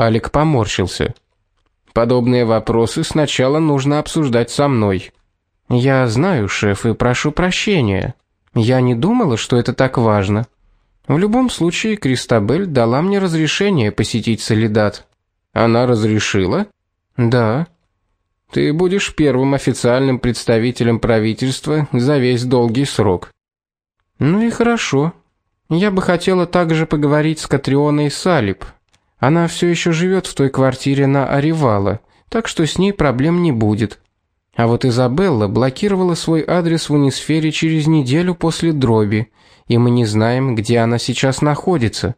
Алик поморщился. Подобные вопросы сначала нужно обсуждать со мной. Я знаю, шеф, и прошу прощения. Я не думала, что это так важно. В любом случае, Кристабель дала мне разрешение посетить Солидат. Она разрешила? Да. Ты будешь первым официальным представителем правительства за весь долгий срок. Ну и хорошо. Я бы хотела также поговорить с Катрионой Салип. Она все еще живет в той квартире на Аривала, так что с ней проблем не будет. А вот Изабелла блокировала свой адрес в Унисфере через неделю после дроби, и мы не знаем, где она сейчас находится.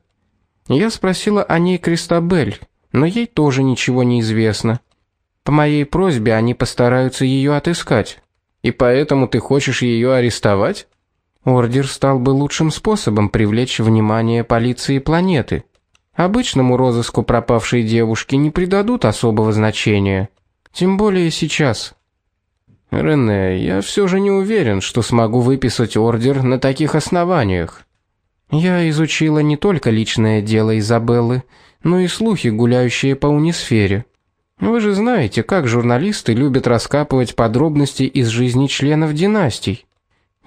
Я спросила о ней Кристабель, но ей тоже ничего не известно. По моей просьбе они постараются ее отыскать. И поэтому ты хочешь ее арестовать? Ордер стал бы лучшим способом привлечь внимание полиции планеты. Обычному розыску пропавшей девушки не придадут особого значения, тем более сейчас. Рене, я все же не уверен, что смогу выписать ордер на таких основаниях. Я изучила не только личное дело Изабеллы, но и слухи, гуляющие по унисфере. Вы же знаете, как журналисты любят раскапывать подробности из жизни членов династий.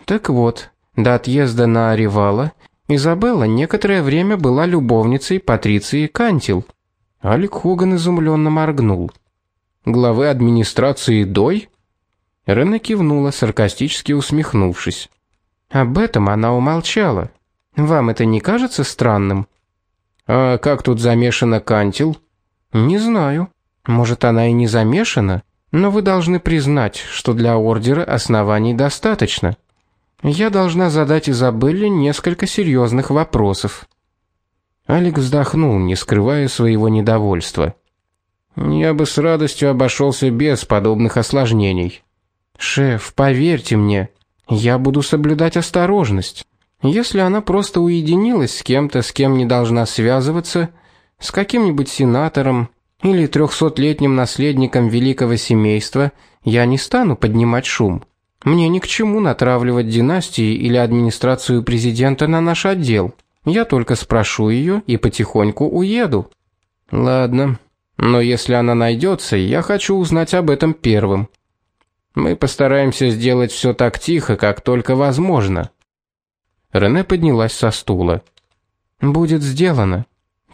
Так вот, до отъезда на Аривала Изабелла некоторое время была любовницей Патриции Кантил. Алик Хоган изумленно моргнул. Главы администрации Дой? Рене кивнула, саркастически усмехнувшись. Об этом она умолчала. Вам это не кажется странным? А как тут замешана Кантил? Не знаю. Может, она и не замешана, но вы должны признать, что для ордера оснований достаточно. Я должна задать Изабелле несколько серьезных вопросов. Алекс вздохнул, не скрывая своего недовольства. Я бы с радостью обошелся без подобных осложнений. Шеф, поверьте мне, я буду соблюдать осторожность. Если она просто уединилась с кем-то, с кем не должна связываться, с каким-нибудь сенатором или трехсотлетним наследником великого семейства, я не стану поднимать шум. Мне ни к чему натравливать династии или администрацию президента на наш отдел. Я только спрошу ее и потихоньку уеду. Ладно. Но если она найдется, я хочу узнать об этом первым. Мы постараемся сделать все так тихо, как только возможно. Рене поднялась со стула. Будет сделано.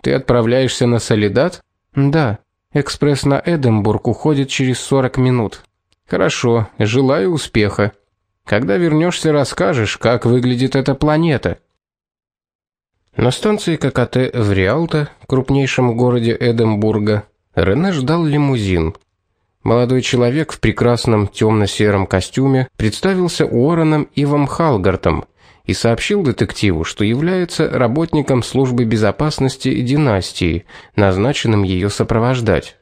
Ты отправляешься на Солидат? Да. Экспресс на Эдинбург уходит через 40 минут. Хорошо, желаю успеха. Когда вернешься, расскажешь, как выглядит эта планета. На станции ККТ в Риалто, крупнейшем городе Эдинбурга, Рене ждал лимузин. Молодой человек в прекрасном темно сером костюме представился Уорреном Ивом Халгартом, и сообщил детективу, что является работником службы безопасности династии, назначенным ее сопровождать.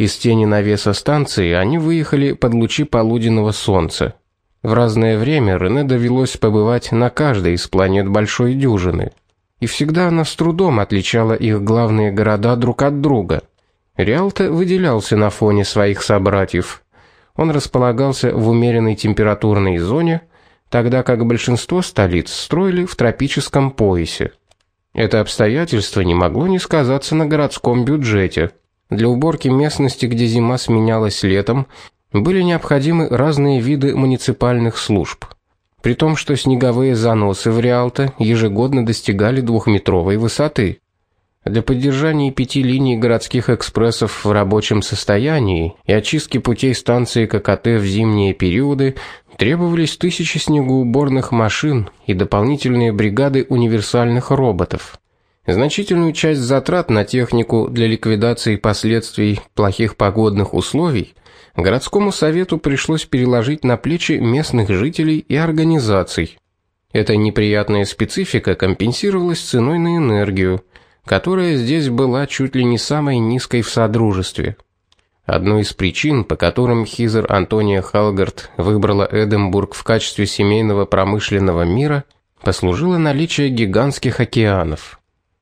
Из тени навеса станции они выехали под лучи полуденного солнца. В разное время Рене довелось побывать на каждой из планет большой дюжины, и всегда она с трудом отличала их главные города друг от друга. Риалто выделялся на фоне своих собратьев. Он располагался в умеренной температурной зоне, тогда как большинство столиц строили в тропическом поясе. Это обстоятельство не могло не сказаться на городском бюджете. Для уборки местности, где зима сменялась летом, были необходимы разные виды муниципальных служб. При том, что снеговые заносы в Риалто ежегодно достигали двухметровой высоты. Для поддержания пяти линий городских экспрессов в рабочем состоянии и очистки путей станции ККТ в зимние периоды требовались тысячи снегоуборных машин и дополнительные бригады универсальных роботов. Значительную часть затрат на технику для ликвидации последствий плохих погодных условий городскому совету пришлось переложить на плечи местных жителей и организаций. Эта неприятная специфика компенсировалась ценой на энергию, которая здесь была чуть ли не самой низкой в содружестве. Одной из причин, по которым Хизер Антония Халгард выбрала Эдинбург в качестве семейного промышленного мира, послужило наличие гигантских океанов.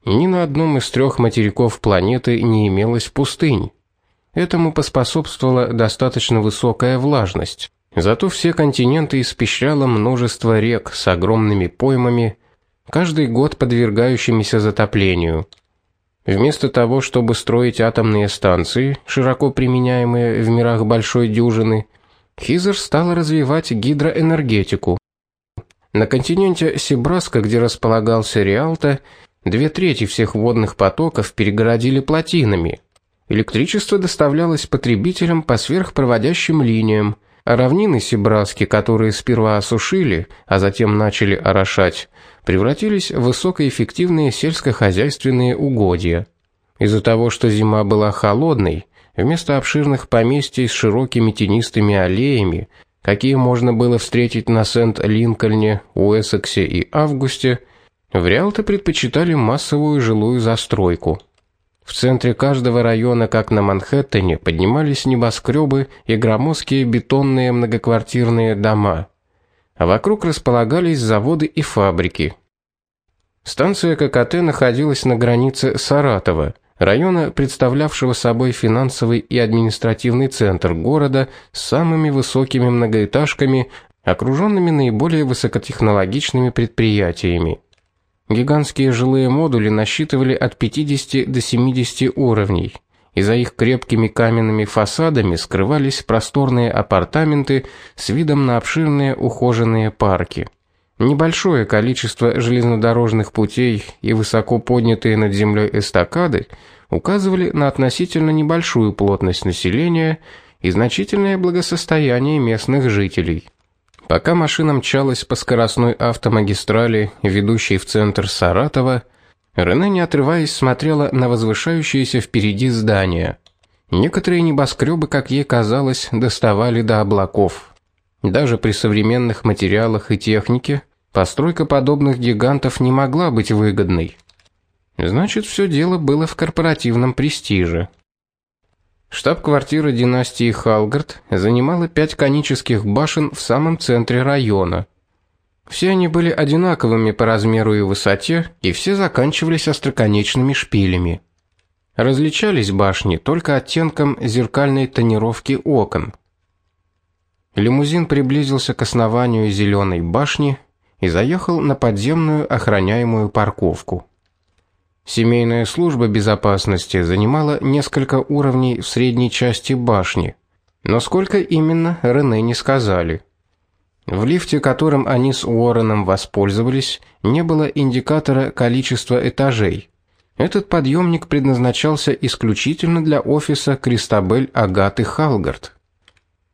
Ни на одном из трех материков планеты не имелось пустынь. Этому поспособствовала достаточно высокая влажность. Зато все континенты испещряло множество рек с огромными поймами, каждый год подвергающимися затоплению. Вместо того, чтобы строить атомные станции, широко применяемые в мирах большой дюжины, Хизер стала развивать гидроэнергетику. На континенте Сибраска, где располагался Риалто, две трети всех водных потоков перегородили плотинами. Электричество доставлялось потребителям по сверхпроводящим линиям, а равнины Сибраски, которые сперва осушили, а затем начали орошать, превратились в высокоэффективные сельскохозяйственные угодья. Из-за того, что зима была холодной, вместо обширных поместий с широкими тенистыми аллеями, какие можно было встретить на Сент-Линкольне, Уэссексе и Августе, в Риалто предпочитали массовую жилую застройку. В центре каждого района, как на Манхэттене, поднимались небоскребы и громоздкие бетонные многоквартирные дома, а вокруг располагались заводы и фабрики. Станция ККТ находилась на границе Саратова, района, представлявшего собой финансовый и административный центр города с самыми высокими многоэтажками, окруженными наиболее высокотехнологичными предприятиями. Гигантские жилые модули насчитывали от 50 до 70 уровней. И за их крепкими каменными фасадами скрывались просторные апартаменты с видом на обширные ухоженные парки. Небольшое количество железнодорожных путей и высоко поднятые над землей эстакады указывали на относительно небольшую плотность населения и значительное благосостояние местных жителей. Пока машина мчалась по скоростной автомагистрали, ведущей в центр Саратова, Рене, не отрываясь, смотрела на возвышающиеся впереди здания. Некоторые небоскребы, как ей казалось, доставали до облаков. Даже при современных материалах и технике постройка подобных гигантов не могла быть выгодной. Значит, все дело было в корпоративном престиже. Штаб-квартира династии Халгард занимала пять конических башен в самом центре района. Все они были одинаковыми по размеру и высоте, и все заканчивались остроконечными шпилями. Различались башни только оттенком зеркальной тонировки окон. Лимузин приблизился к основанию зеленой башни и заехал на подземную охраняемую парковку. Семейная служба безопасности занимала несколько уровней в средней части башни, но сколько именно Рене не сказали. В лифте, которым они с Уорреном воспользовались, не было индикатора количества этажей. Этот подъемник предназначался исключительно для офиса Кристабель Агаты Халгард.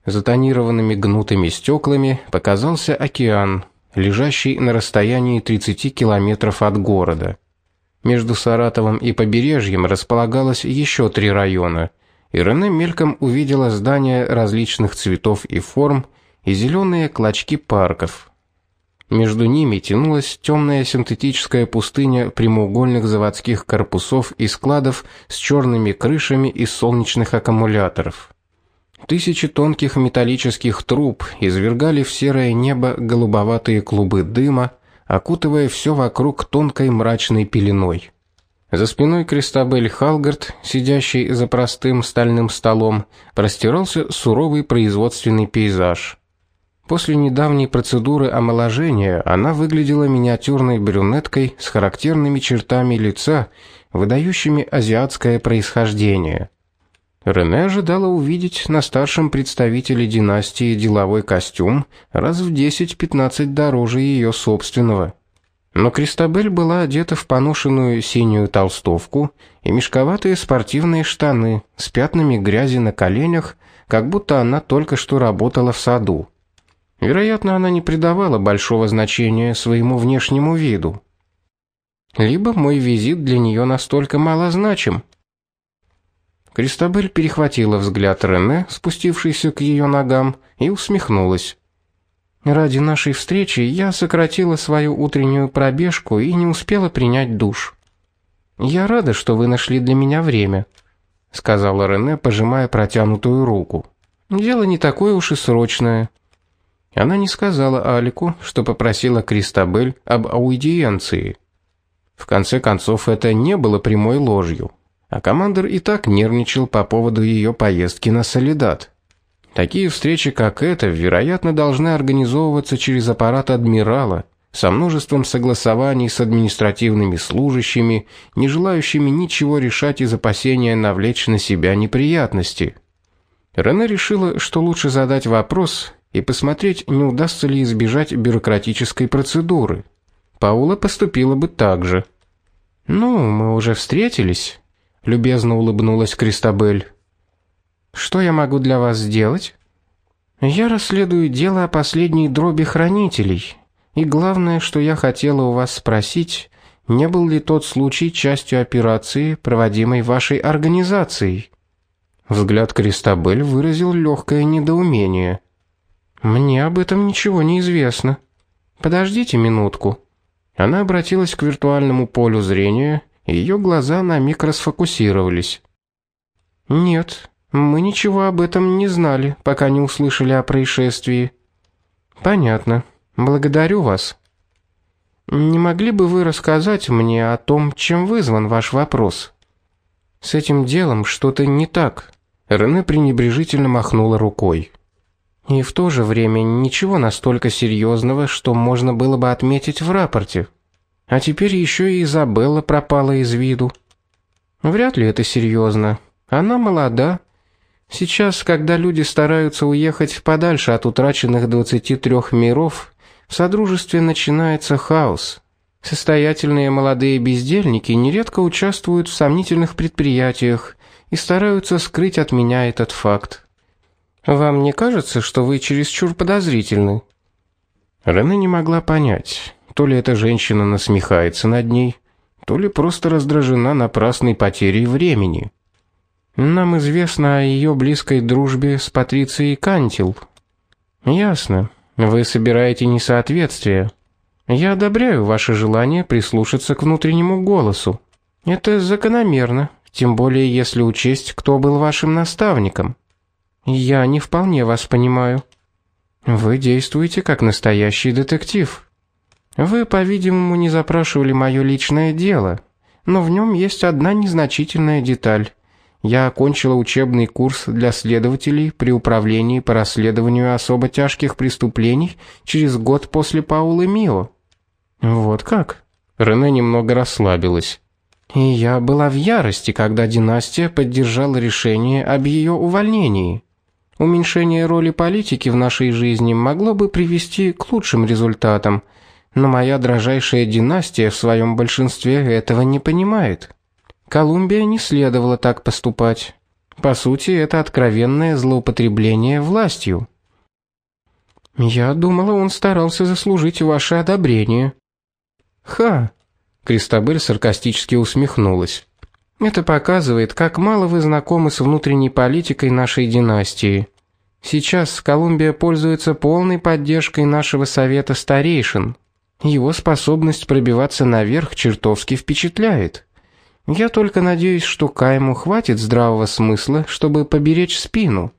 За тонированными гнутыми стеклами показался океан, лежащий на расстоянии 30 километров от города. Между Саратовом и побережьем располагалось еще три района. И Рене мельком увидела здания различных цветов и форм и зеленые клочки парков. Между ними тянулась темная синтетическая пустыня прямоугольных заводских корпусов и складов с черными крышами из солнечных аккумуляторов. Тысячи тонких металлических труб извергали в серое небо голубоватые клубы дыма, окутывая все вокруг тонкой мрачной пеленой. За спиной Кристабель Халгард, сидящей за простым стальным столом, простирался суровый производственный пейзаж. После недавней процедуры омоложения она выглядела миниатюрной брюнеткой с характерными чертами лица, выдающими азиатское происхождение. Рене ожидала увидеть на старшем представителе династии деловой костюм раз в 10-15 дороже ее собственного. Но Кристабель была одета в поношенную синюю толстовку и мешковатые спортивные штаны с пятнами грязи на коленях, как будто она только что работала в саду. Вероятно, она не придавала большого значения своему внешнему виду. Либо мой визит для нее настолько малозначим, Кристабель перехватила взгляд Рене, спустившийся к ее ногам, и усмехнулась. Ради нашей встречи я сократила свою утреннюю пробежку и не успела принять душ. Я рада, что вы нашли для меня время, сказала Рене, пожимая протянутую руку. Дело не такое уж и срочное. Она не сказала Алику, что попросила Кристабель об аудиенции. В конце концов, это не было прямой ложью а командир и так нервничал по поводу ее поездки на Солидат. Такие встречи, как эта, вероятно, должны организовываться через аппарат адмирала, со множеством согласований с административными служащими, не желающими ничего решать из опасения навлечь на себя неприятности. Рене решила, что лучше задать вопрос и посмотреть, не удастся ли избежать бюрократической процедуры. Паула поступила бы так же. Ну, мы уже встретились, любезно улыбнулась Кристабель. Что я могу для вас сделать? Я расследую дело о последней дроби хранителей. И главное, что я хотела у вас спросить, не был ли тот случай частью операции, проводимой вашей организацией? Взгляд Кристабель выразил легкое недоумение. Мне об этом ничего не известно. Подождите минутку. Она обратилась к виртуальному полю зрения, ее глаза на миг расфокусировались. Нет, мы ничего об этом не знали, пока не услышали о происшествии. Понятно. Благодарю вас. Не могли бы вы рассказать мне о том, чем вызван ваш вопрос? С этим делом что-то не так. Рене пренебрежительно махнула рукой. И в то же время ничего настолько серьезного, что можно было бы отметить в рапорте. А теперь еще и Изабелла пропала из виду. Вряд ли это серьезно. Она молода. Сейчас, когда люди стараются уехать подальше от утраченных 23 миров, в содружестве начинается хаос. Состоятельные молодые бездельники нередко участвуют в сомнительных предприятиях и стараются скрыть от меня этот факт. Вам не кажется, что вы чересчур подозрительны? Рене не могла понять, то ли эта женщина насмехается над ней, то ли просто раздражена напрасной потерей времени. Нам известно о ее близкой дружбе с Патрицией Кантил. Ясно. Вы собираете несоответствие. Я одобряю ваше желание прислушаться к внутреннему голосу. Это закономерно, тем более если учесть, кто был вашим наставником. Я не вполне вас понимаю. Вы действуете как настоящий детектив. Вы, по-видимому, не запрашивали мое личное дело, но в нем есть одна незначительная деталь. Я окончила учебный курс для следователей при управлении по расследованию особо тяжких преступлений через год после Паулы Мио. Вот как? Рене немного расслабилась. И я была в ярости, когда династия поддержала решение об ее увольнении. Уменьшение роли политики в нашей жизни могло бы привести к лучшим результатам, но моя дрожайшая династия в своем большинстве этого не понимает. Колумбия не следовало так поступать. По сути, это откровенное злоупотребление властью. Я думала, он старался заслужить ваше одобрение. Ха. Кристабель саркастически усмехнулась. Это показывает, как мало вы знакомы с внутренней политикой нашей династии. Сейчас Колумбия пользуется полной поддержкой нашего совета старейшин. Его способность пробиваться наверх чертовски впечатляет. Я только надеюсь, что Кайму хватит здравого смысла, чтобы поберечь спину.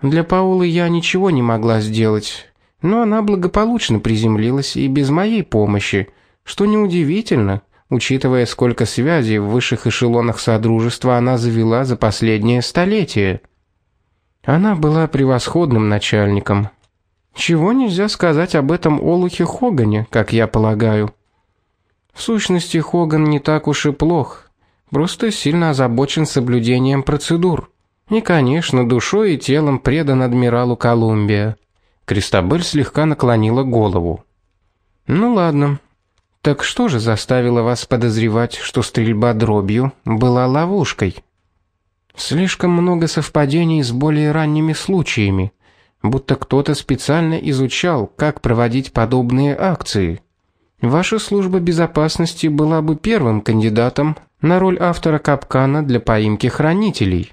Для Паулы я ничего не могла сделать, но она благополучно приземлилась и без моей помощи, что неудивительно учитывая, сколько связей в высших эшелонах содружества она завела за последнее столетие. Она была превосходным начальником. Чего нельзя сказать об этом Олухе Хогане, как я полагаю. В сущности, Хоган не так уж и плох, просто сильно озабочен соблюдением процедур. И, конечно, душой и телом предан адмиралу Колумбия. Кристобель слегка наклонила голову. Ну ладно, так что же заставило вас подозревать, что стрельба дробью была ловушкой? Слишком много совпадений с более ранними случаями, будто кто-то специально изучал, как проводить подобные акции. Ваша служба безопасности была бы первым кандидатом на роль автора капкана для поимки хранителей.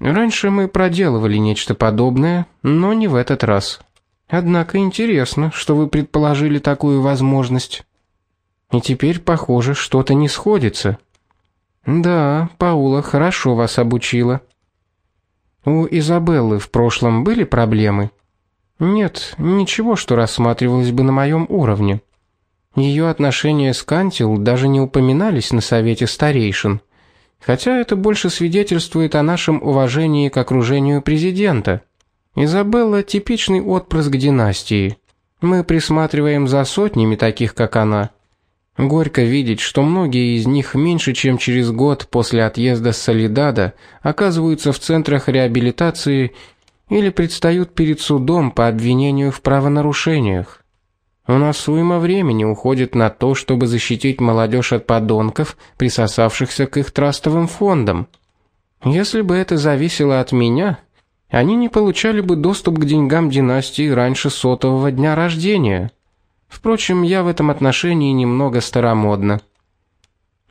Раньше мы проделывали нечто подобное, но не в этот раз. Однако интересно, что вы предположили такую возможность. И теперь, похоже, что-то не сходится. Да, Паула хорошо вас обучила. У Изабеллы в прошлом были проблемы? Нет, ничего, что рассматривалось бы на моем уровне. Ее отношения с Кантил даже не упоминались на совете старейшин, хотя это больше свидетельствует о нашем уважении к окружению президента. Изабелла типичный отпрыск династии. Мы присматриваем за сотнями таких, как она. Горько видеть, что многие из них меньше, чем через год после отъезда с Солидада оказываются в центрах реабилитации или предстают перед судом по обвинению в правонарушениях. У нас уйма времени уходит на то, чтобы защитить молодежь от подонков, присосавшихся к их трастовым фондам. Если бы это зависело от меня, они не получали бы доступ к деньгам династии раньше сотового дня рождения. Впрочем, я в этом отношении немного старомодна.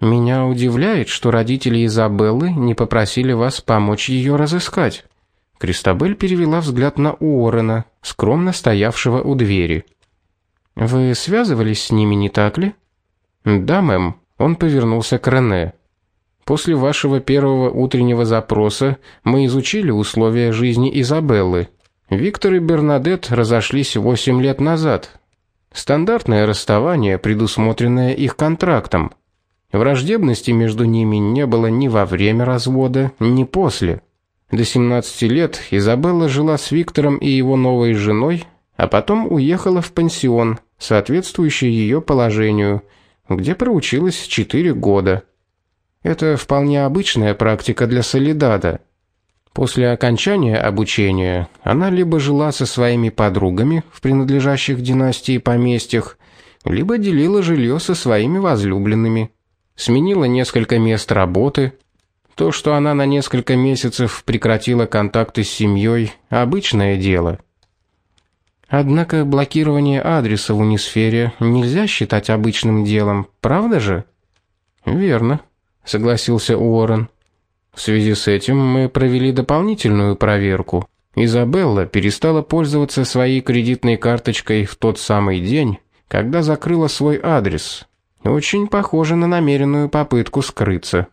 Меня удивляет, что родители Изабеллы не попросили вас помочь ее разыскать. Кристабель перевела взгляд на Уоррена, скромно стоявшего у двери. Вы связывались с ними, не так ли? Да, мэм. Он повернулся к Рене. После вашего первого утреннего запроса мы изучили условия жизни Изабеллы. Виктор и Бернадет разошлись восемь лет назад. Стандартное расставание, предусмотренное их контрактом. Враждебности между ними не было ни во время развода, ни после. До 17 лет Изабелла жила с Виктором и его новой женой, а потом уехала в пансион, соответствующий ее положению, где проучилась 4 года. Это вполне обычная практика для солидада. После окончания обучения она либо жила со своими подругами в принадлежащих династии поместьях, либо делила жилье со своими возлюбленными. Сменила несколько мест работы. То, что она на несколько месяцев прекратила контакты с семьей, обычное дело. Однако блокирование адреса в унисфере нельзя считать обычным делом, правда же? Верно, согласился Уоррен. В связи с этим мы провели дополнительную проверку. Изабелла перестала пользоваться своей кредитной карточкой в тот самый день, когда закрыла свой адрес. Очень похоже на намеренную попытку скрыться.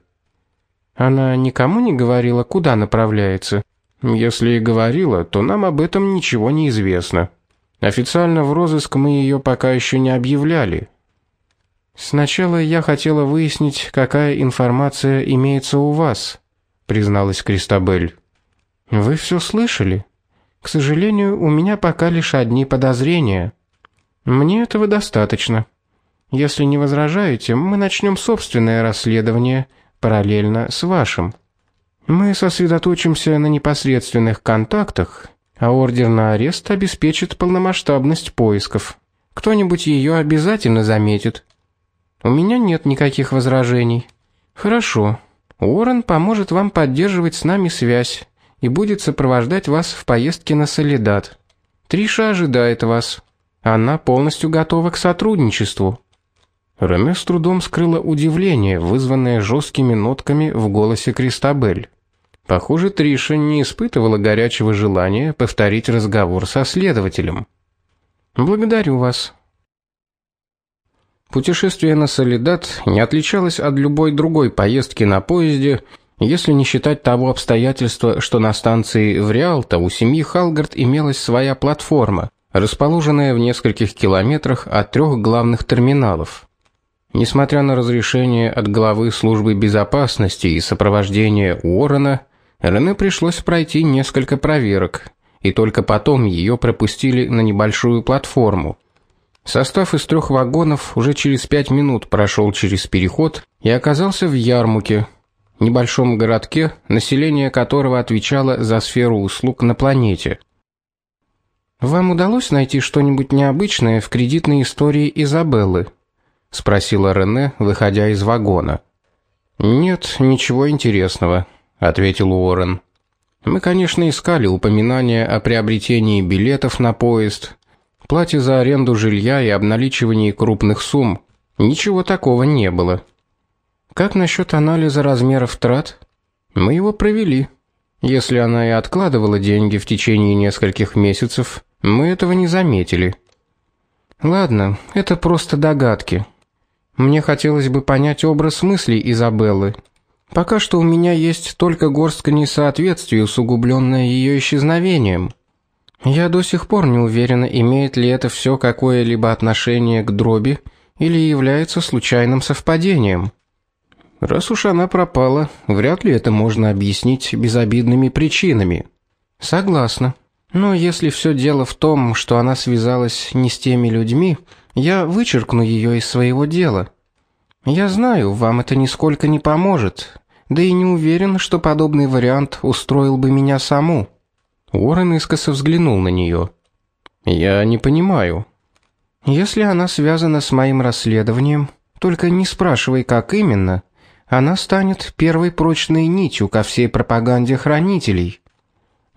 Она никому не говорила, куда направляется. Если и говорила, то нам об этом ничего не известно. Официально в розыск мы ее пока еще не объявляли. Сначала я хотела выяснить, какая информация имеется у вас, призналась Кристабель. Вы все слышали? К сожалению, у меня пока лишь одни подозрения. Мне этого достаточно. Если не возражаете, мы начнем собственное расследование параллельно с вашим. Мы сосредоточимся на непосредственных контактах а ордер на арест обеспечит полномасштабность поисков. Кто-нибудь ее обязательно заметит. У меня нет никаких возражений. Хорошо. Уоррен поможет вам поддерживать с нами связь и будет сопровождать вас в поездке на Солидат. Триша ожидает вас. Она полностью готова к сотрудничеству. Рене с трудом скрыла удивление, вызванное жесткими нотками в голосе Кристабель. Похоже, Триша не испытывала горячего желания повторить разговор со следователем. Благодарю вас. Путешествие на Солидат не отличалось от любой другой поездки на поезде, если не считать того обстоятельства, что на станции в Риалто у семьи Халгард имелась своя платформа, расположенная в нескольких километрах от трех главных терминалов. Несмотря на разрешение от главы службы безопасности и сопровождения Уоррена, Рене пришлось пройти несколько проверок, и только потом ее пропустили на небольшую платформу. Состав из трех вагонов уже через пять минут прошел через переход и оказался в Ярмуке, небольшом городке, население которого отвечало за сферу услуг на планете. Вам удалось найти что-нибудь необычное в кредитной истории Изабеллы? спросила Рене, выходя из вагона. Нет, ничего интересного, ответил Уоррен. Мы, конечно, искали упоминания о приобретении билетов на поезд, плате за аренду жилья и обналичивании крупных сумм. Ничего такого не было. Как насчет анализа размеров трат? Мы его провели. Если она и откладывала деньги в течение нескольких месяцев, мы этого не заметили. Ладно, это просто догадки. Мне хотелось бы понять образ мыслей Изабеллы, Пока что у меня есть только горстка несоответствий, усугубленная ее исчезновением. Я до сих пор не уверена, имеет ли это все какое-либо отношение к дроби или является случайным совпадением. Раз уж она пропала, вряд ли это можно объяснить безобидными причинами. Согласна. Но если все дело в том, что она связалась не с теми людьми, я вычеркну ее из своего дела. Я знаю, вам это нисколько не поможет. Да и не уверен, что подобный вариант устроил бы меня саму. Уоррен искоса взглянул на нее. Я не понимаю. Если она связана с моим расследованием, только не спрашивай, как именно, она станет первой прочной нитью ко всей пропаганде хранителей.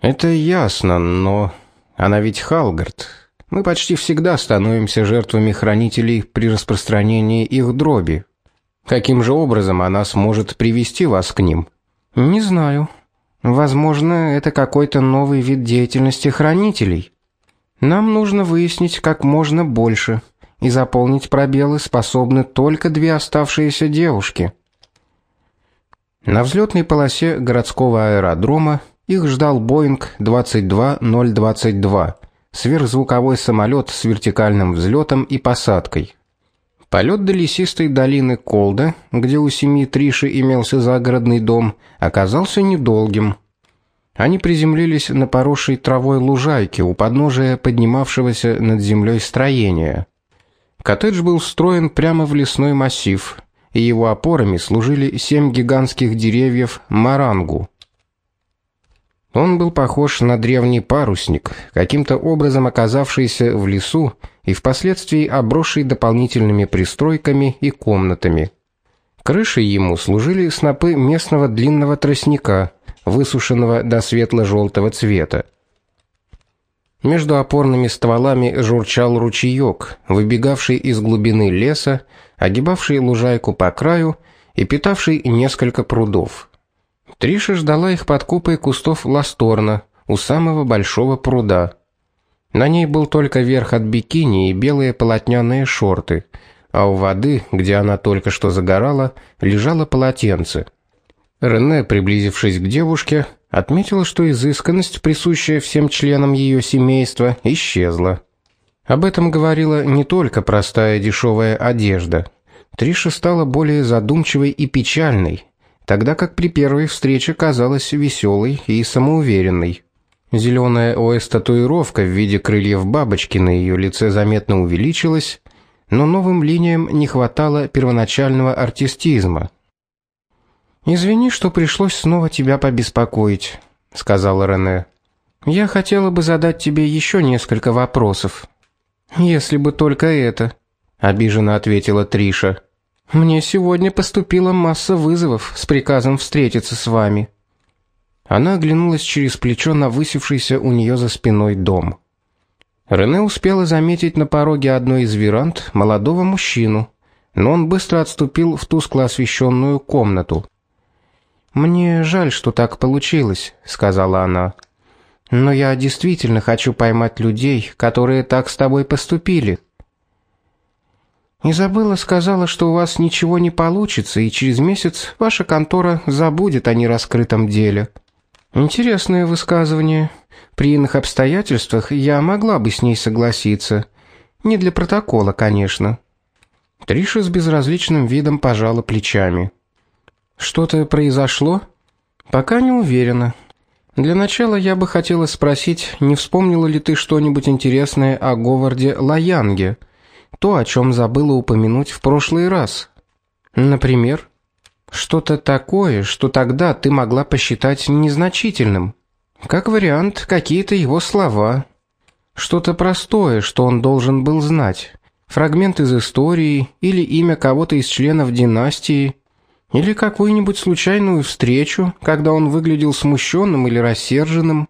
Это ясно, но она ведь Халгард. Мы почти всегда становимся жертвами хранителей при распространении их дроби. Каким же образом она сможет привести вас к ним? Не знаю. Возможно, это какой-то новый вид деятельности хранителей. Нам нужно выяснить как можно больше, и заполнить пробелы способны только две оставшиеся девушки. На взлетной полосе городского аэродрома их ждал Boeing 22022, сверхзвуковой самолет с вертикальным взлетом и посадкой. Полет до лесистой долины Колда, где у семьи Триши имелся загородный дом, оказался недолгим. Они приземлились на поросшей травой лужайке у подножия поднимавшегося над землей строения. Коттедж был встроен прямо в лесной массив, и его опорами служили семь гигантских деревьев марангу. Он был похож на древний парусник, каким-то образом оказавшийся в лесу и впоследствии обросший дополнительными пристройками и комнатами. Крышей ему служили снопы местного длинного тростника, высушенного до светло желтого цвета. Между опорными стволами журчал ручеек, выбегавший из глубины леса, огибавший лужайку по краю и питавший несколько прудов. Триша ждала их под купой кустов ласторна у самого большого пруда. На ней был только верх от бикини и белые полотняные шорты, а у воды, где она только что загорала, лежало полотенце. Рене, приблизившись к девушке, отметила, что изысканность, присущая всем членам ее семейства, исчезла. Об этом говорила не только простая дешевая одежда. Триша стала более задумчивой и печальной, тогда как при первой встрече казалась веселой и самоуверенной. Зеленая ОС-татуировка в виде крыльев бабочки на ее лице заметно увеличилась, но новым линиям не хватало первоначального артистизма. Извини, что пришлось снова тебя побеспокоить, сказала Рене. Я хотела бы задать тебе еще несколько вопросов. Если бы только это, обиженно ответила Триша. Мне сегодня поступила масса вызовов с приказом встретиться с вами. Она оглянулась через плечо на высевшийся у нее за спиной дом. Рене успела заметить на пороге одной из веранд молодого мужчину, но он быстро отступил в тускло освещенную комнату. Мне жаль, что так получилось, сказала она. Но я действительно хочу поймать людей, которые так с тобой поступили. Изабелла сказала, что у вас ничего не получится, и через месяц ваша контора забудет о нераскрытом деле. Интересное высказывание. При иных обстоятельствах я могла бы с ней согласиться. Не для протокола, конечно. Триша с безразличным видом пожала плечами. Что-то произошло? Пока не уверена. Для начала я бы хотела спросить, не вспомнила ли ты что-нибудь интересное о Говарде Лаянге? То, о чем забыла упомянуть в прошлый раз. Например, что-то такое, что тогда ты могла посчитать незначительным. Как вариант, какие-то его слова. Что-то простое, что он должен был знать. Фрагмент из истории или имя кого-то из членов династии, или какую-нибудь случайную встречу, когда он выглядел смущенным или рассерженным.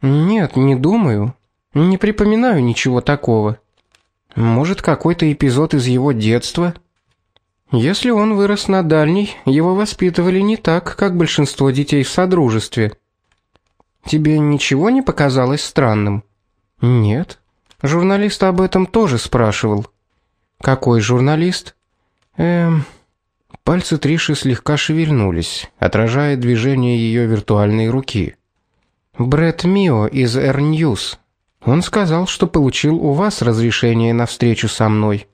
Нет, не думаю. Не припоминаю ничего такого. Может, какой-то эпизод из его детства? Если он вырос на дальней, его воспитывали не так, как большинство детей в содружестве. Тебе ничего не показалось странным? Нет. Журналист об этом тоже спрашивал. Какой журналист? Эм, пальцы Триши слегка шевельнулись, отражая движение ее виртуальной руки. Брэд Мио из Air News. Он сказал, что получил у вас разрешение на встречу со мной.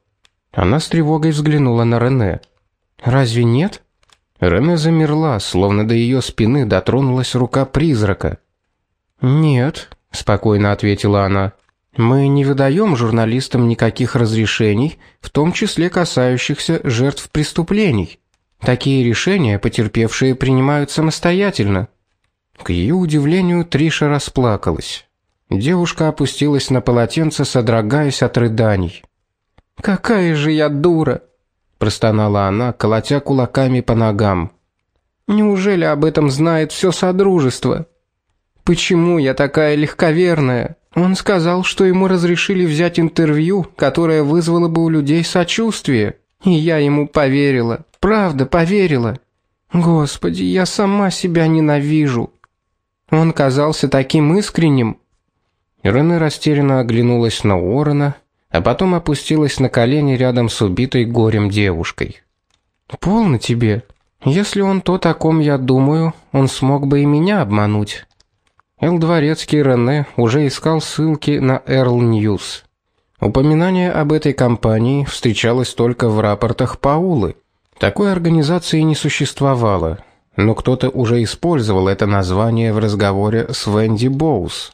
Она с тревогой взглянула на Рене. Разве нет? Рене замерла, словно до ее спины дотронулась рука призрака. Нет, спокойно ответила она. Мы не выдаем журналистам никаких разрешений, в том числе касающихся жертв преступлений. Такие решения потерпевшие принимают самостоятельно. К ее удивлению, Триша расплакалась. Девушка опустилась на полотенце, содрогаясь от рыданий. Какая же я дура, простонала она, колотя кулаками по ногам. Неужели об этом знает все содружество? Почему я такая легковерная? Он сказал, что ему разрешили взять интервью, которое вызвало бы у людей сочувствие, и я ему поверила. Правда, поверила. Господи, я сама себя ненавижу. Он казался таким искренним. Рене растерянно оглянулась на Уоррена, а потом опустилась на колени рядом с убитой горем девушкой. Полно тебе. Если он тот, о ком я думаю, он смог бы и меня обмануть. Эл Дворецкий Рене уже искал ссылки на Эрл Ньюс. Упоминание об этой компании встречалось только в рапортах Паулы. Такой организации не существовало, но кто-то уже использовал это название в разговоре с Венди Боус.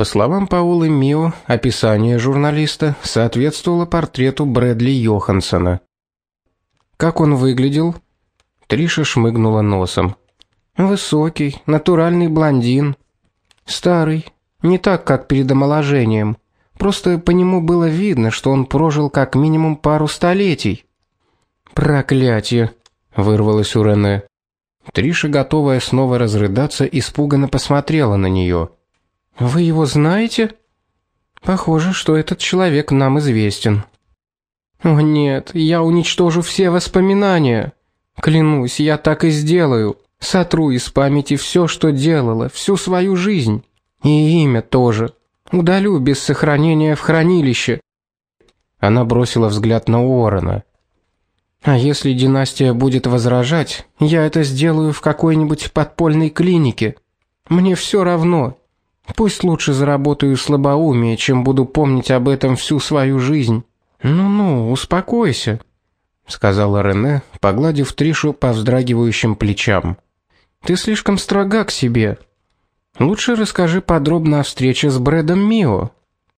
По словам Паулы Мио, описание журналиста соответствовало портрету Брэдли Йохансона. Как он выглядел? Триша шмыгнула носом. Высокий, натуральный блондин, Старый, не так, как перед омоложением. Просто по нему было видно, что он прожил как минимум пару столетий. Проклятие, вырвалось у Рене. Триша, готовая снова разрыдаться, испуганно посмотрела на нее. Вы его знаете? Похоже, что этот человек нам известен. О нет, я уничтожу все воспоминания. Клянусь, я так и сделаю. Сотру из памяти все, что делала, всю свою жизнь. И имя тоже. Удалю без сохранения в хранилище. Она бросила взгляд на Уоррена. А если династия будет возражать, я это сделаю в какой-нибудь подпольной клинике. Мне все равно. Пусть лучше заработаю слабоумие, чем буду помнить об этом всю свою жизнь. Ну-ну, успокойся, сказала Рене, погладив Тришу по вздрагивающим плечам. Ты слишком строга к себе. Лучше расскажи подробно о встрече с Брэдом Мио.